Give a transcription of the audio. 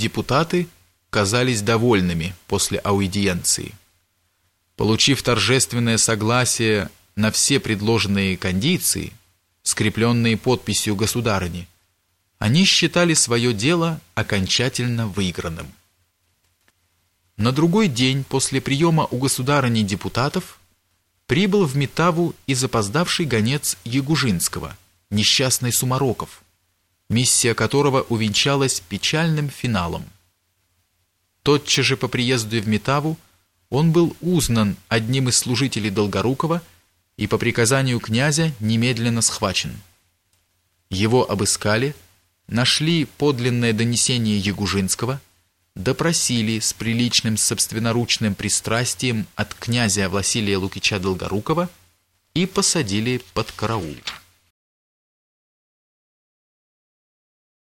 депутаты казались довольными после аудиенции. Получив торжественное согласие на все предложенные кондиции, скрепленные подписью государыни, они считали свое дело окончательно выигранным. На другой день после приема у государыни депутатов прибыл в Метаву и запоздавший гонец Ягужинского, несчастный Сумароков, миссия которого увенчалась печальным финалом. Тотчас же по приезду в Метаву он был узнан одним из служителей Долгорукова и по приказанию князя немедленно схвачен. Его обыскали, нашли подлинное донесение Ягужинского, допросили с приличным собственноручным пристрастием от князя Василия Лукича Долгорукова и посадили под караул.